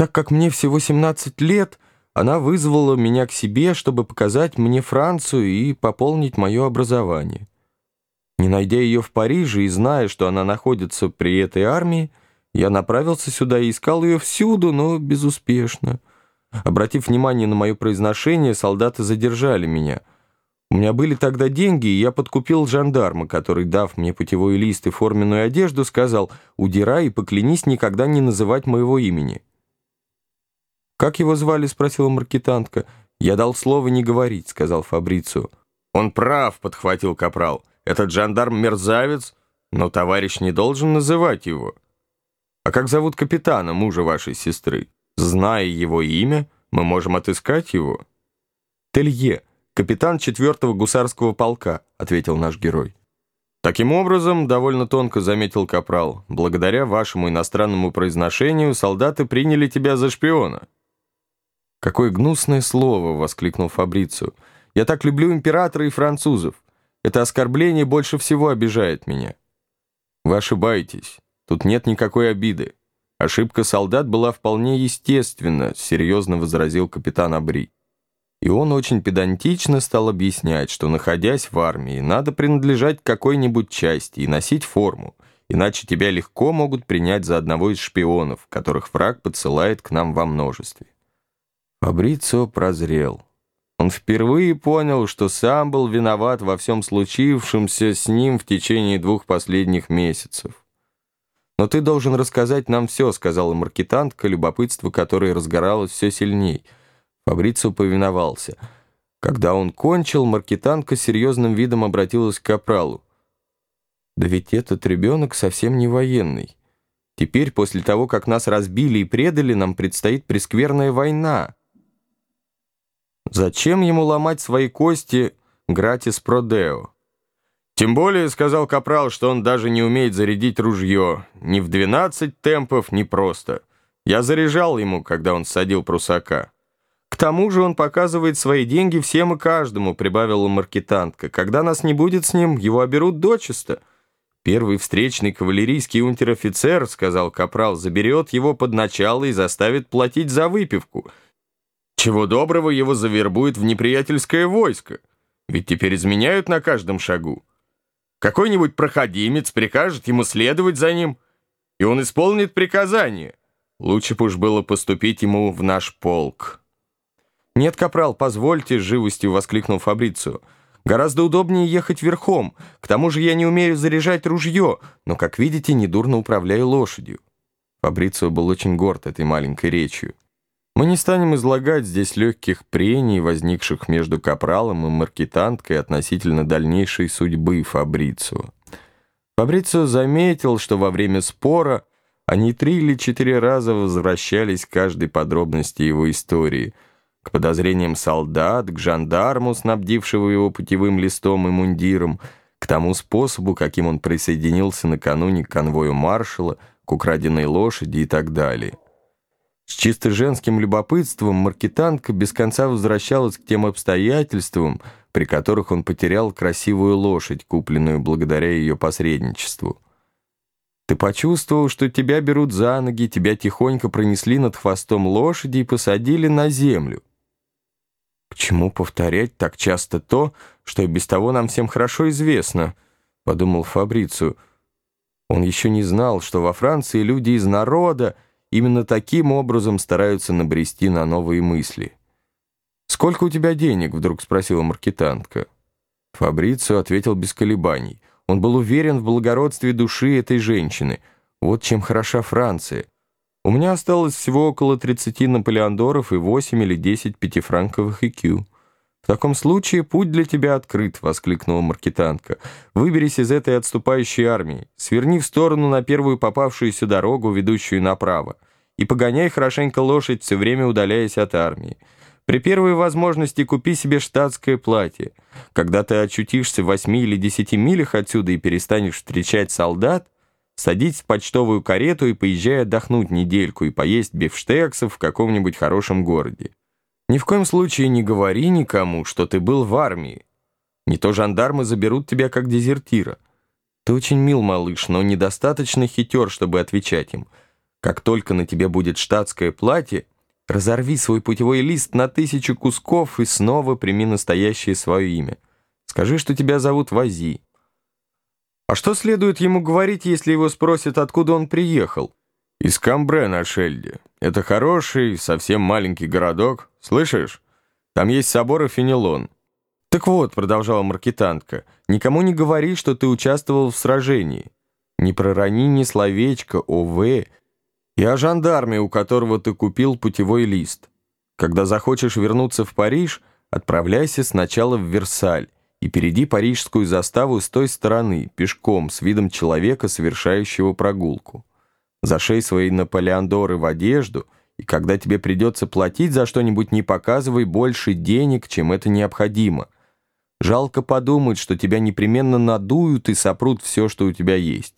Так как мне всего 17 лет, она вызвала меня к себе, чтобы показать мне Францию и пополнить мое образование. Не найдя ее в Париже и зная, что она находится при этой армии, я направился сюда и искал ее всюду, но безуспешно. Обратив внимание на мое произношение, солдаты задержали меня. У меня были тогда деньги, и я подкупил жандарма, который, дав мне путевой лист и форменную одежду, сказал «Удирай и поклянись никогда не называть моего имени». «Как его звали?» — спросила маркетантка. «Я дал слово не говорить», — сказал Фабрицу. «Он прав», — подхватил капрал. «Этот жандарм мерзавец, но товарищ не должен называть его». «А как зовут капитана, мужа вашей сестры? Зная его имя, мы можем отыскать его». «Телье, капитан четвертого гусарского полка», — ответил наш герой. Таким образом, довольно тонко заметил Капрал, благодаря вашему иностранному произношению солдаты приняли тебя за шпиона. «Какое гнусное слово!» — воскликнул Фабрицию. «Я так люблю императора и французов. Это оскорбление больше всего обижает меня». «Вы ошибаетесь. Тут нет никакой обиды. Ошибка солдат была вполне естественна», — серьезно возразил капитан Абри. И он очень педантично стал объяснять, что, находясь в армии, надо принадлежать какой-нибудь части и носить форму, иначе тебя легко могут принять за одного из шпионов, которых враг подсылает к нам во множестве. Фабрицио прозрел. Он впервые понял, что сам был виноват во всем случившемся с ним в течение двух последних месяцев. «Но ты должен рассказать нам все», — сказала маркетантка, любопытство которой разгоралось все сильней. Фабрицио повиновался. Когда он кончил, маркетантка серьезным видом обратилась к капралу. «Да ведь этот ребенок совсем не военный. Теперь, после того, как нас разбили и предали, нам предстоит прескверная война. Зачем ему ломать свои кости гратис продео?» «Тем более, — сказал Капрал, — что он даже не умеет зарядить ружье. Ни в двенадцать темпов, ни просто. Я заряжал ему, когда он садил прусака». «К тому же он показывает свои деньги всем и каждому», — прибавила маркетантка. «Когда нас не будет с ним, его оберут дочисто». «Первый встречный кавалерийский унтер-офицер, — сказал Капрал, — заберет его под начало и заставит платить за выпивку. Чего доброго его завербует в неприятельское войско. Ведь теперь изменяют на каждом шагу». Какой-нибудь проходимец прикажет ему следовать за ним, и он исполнит приказание. Лучше бы уж было поступить ему в наш полк. «Нет, капрал, позвольте», — живостью воскликнул Фабрицию. «Гораздо удобнее ехать верхом. К тому же я не умею заряжать ружье, но, как видите, недурно управляю лошадью». Фабрицио был очень горд этой маленькой речью. Мы не станем излагать здесь легких прений, возникших между капралом и маркетанткой относительно дальнейшей судьбы Фабрицио. Фабрицио заметил, что во время спора они три или четыре раза возвращались к каждой подробности его истории, к подозрениям солдат, к жандарму, снабдившего его путевым листом и мундиром, к тому способу, каким он присоединился накануне к конвою маршала, к украденной лошади и так далее. С чисто женским любопытством маркетантка без конца возвращалась к тем обстоятельствам, при которых он потерял красивую лошадь, купленную благодаря ее посредничеству. Ты почувствовал, что тебя берут за ноги, тебя тихонько пронесли над хвостом лошади и посадили на землю. «Почему повторять так часто то, что и без того нам всем хорошо известно?» — подумал Фабрицию. Он еще не знал, что во Франции люди из народа, Именно таким образом стараются набрести на новые мысли. «Сколько у тебя денег?» — вдруг спросила маркетантка. Фабрицио ответил без колебаний. Он был уверен в благородстве души этой женщины. Вот чем хороша Франция. У меня осталось всего около 30 наполеондоров и 8 или 10 пятифранковых икю. «В таком случае путь для тебя открыт», — воскликнула маркетантка. «Выберись из этой отступающей армии, сверни в сторону на первую попавшуюся дорогу, ведущую направо, и погоняй хорошенько лошадь, все время удаляясь от армии. При первой возможности купи себе штатское платье. Когда ты очутишься в восьми или десяти милях отсюда и перестанешь встречать солдат, садись в почтовую карету и поезжай отдохнуть недельку и поесть бифштексов в каком-нибудь хорошем городе. Ни в коем случае не говори никому, что ты был в армии. Не то жандармы заберут тебя как дезертира. Ты очень мил, малыш, но недостаточно хитер, чтобы отвечать им. Как только на тебе будет штатское платье, разорви свой путевой лист на тысячу кусков и снова прими настоящее свое имя. Скажи, что тебя зовут Вази. А что следует ему говорить, если его спросят, откуда он приехал? Из Камбре на Шельде. Это хороший, совсем маленький городок. Слышишь? Там есть собор и фенелон. Так вот, продолжала маркетантка, никому не говори, что ты участвовал в сражении. Не пророни ни словечко о В и о жандарме, у которого ты купил путевой лист. Когда захочешь вернуться в Париж, отправляйся сначала в Версаль и перейди парижскую заставу с той стороны, пешком, с видом человека, совершающего прогулку. Зашей свои наполеондоры в одежду, и когда тебе придется платить за что-нибудь, не показывай больше денег, чем это необходимо. Жалко подумать, что тебя непременно надуют и сопрут все, что у тебя есть.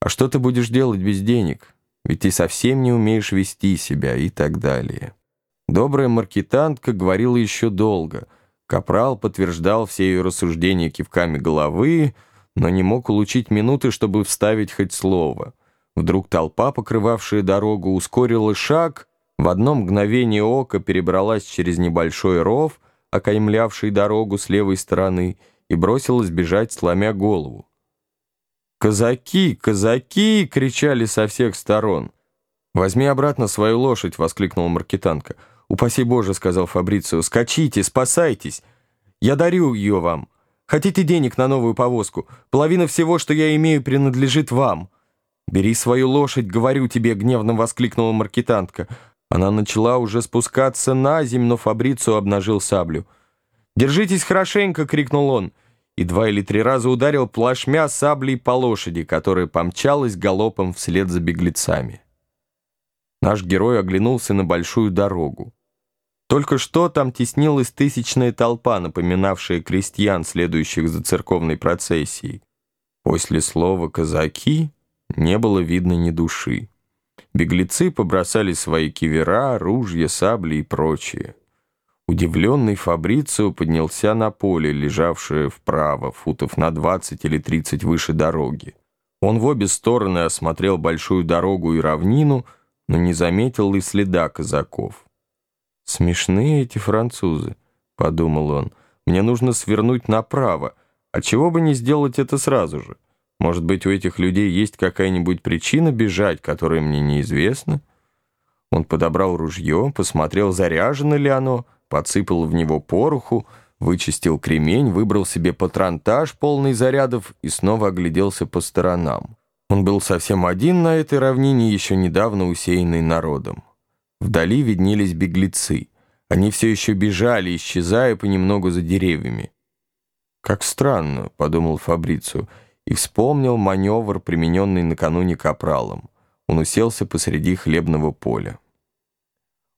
А что ты будешь делать без денег? Ведь ты совсем не умеешь вести себя и так далее. Добрая маркетантка говорила еще долго — Капрал подтверждал все ее рассуждения кивками головы, но не мог улучить минуты, чтобы вставить хоть слово. Вдруг толпа, покрывавшая дорогу, ускорила шаг, в одно мгновение ока перебралась через небольшой ров, окаймлявший дорогу с левой стороны, и бросилась бежать, сломя голову. «Казаки! Казаки!» — кричали со всех сторон. «Возьми обратно свою лошадь!» — воскликнула маркетанка — «Упаси Боже», — сказал Фабрицио, — «скачите, спасайтесь. Я дарю ее вам. Хотите денег на новую повозку? Половина всего, что я имею, принадлежит вам». «Бери свою лошадь, говорю тебе», — гневно воскликнула маркетантка. Она начала уже спускаться на землю, но Фабрицио обнажил саблю. «Держитесь хорошенько!» — крикнул он. И два или три раза ударил плашмя саблей по лошади, которая помчалась галопом вслед за беглецами. Наш герой оглянулся на большую дорогу. Только что там теснилась тысячная толпа, напоминавшая крестьян, следующих за церковной процессией. После слова «казаки» не было видно ни души. Беглецы побросали свои кивера, ружья, сабли и прочее. Удивленный Фабрицио поднялся на поле, лежавшее вправо, футов на 20 или 30 выше дороги. Он в обе стороны осмотрел большую дорогу и равнину, но не заметил и следа казаков. «Смешные эти французы», — подумал он. «Мне нужно свернуть направо, а чего бы не сделать это сразу же? Может быть, у этих людей есть какая-нибудь причина бежать, которая мне неизвестна?» Он подобрал ружье, посмотрел, заряжено ли оно, подсыпал в него пороху, вычистил кремень, выбрал себе патронтаж, полный зарядов, и снова огляделся по сторонам. Он был совсем один на этой равнине, еще недавно усеянной народом. Вдали виднелись беглецы. Они все еще бежали, исчезая понемногу за деревьями. «Как странно», — подумал Фабрицу, и вспомнил маневр, примененный накануне капралом. Он уселся посреди хлебного поля.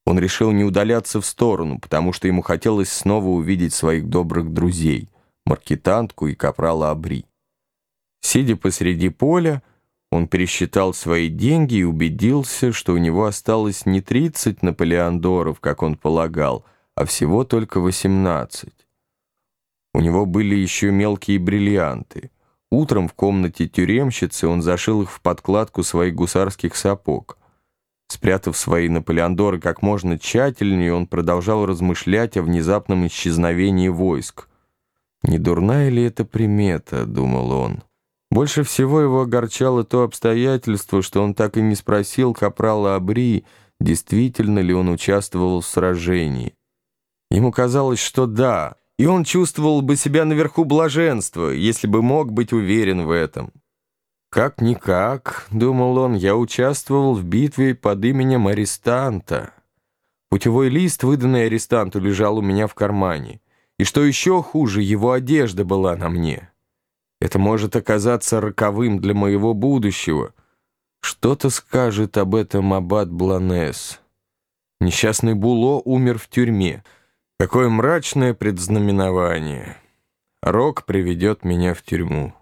Он решил не удаляться в сторону, потому что ему хотелось снова увидеть своих добрых друзей, маркетантку и капрала Абри. Сидя посреди поля, он пересчитал свои деньги и убедился, что у него осталось не 30 наполеондоров, как он полагал, а всего только 18. У него были еще мелкие бриллианты. Утром в комнате тюремщицы он зашил их в подкладку своих гусарских сапог. Спрятав свои наполеондоры как можно тщательнее, он продолжал размышлять о внезапном исчезновении войск. «Не дурная ли это примета?» — думал он. Больше всего его огорчало то обстоятельство, что он так и не спросил капрала Абри, действительно ли он участвовал в сражении. Ему казалось, что да, и он чувствовал бы себя наверху блаженства, если бы мог быть уверен в этом. «Как-никак», — думал он, — «я участвовал в битве под именем арестанта. Путевой лист, выданный арестанту, лежал у меня в кармане. И что еще хуже, его одежда была на мне». Это может оказаться роковым для моего будущего. Что-то скажет об этом аббат Бланес. Несчастный Було умер в тюрьме. Какое мрачное предзнаменование. Рок приведет меня в тюрьму.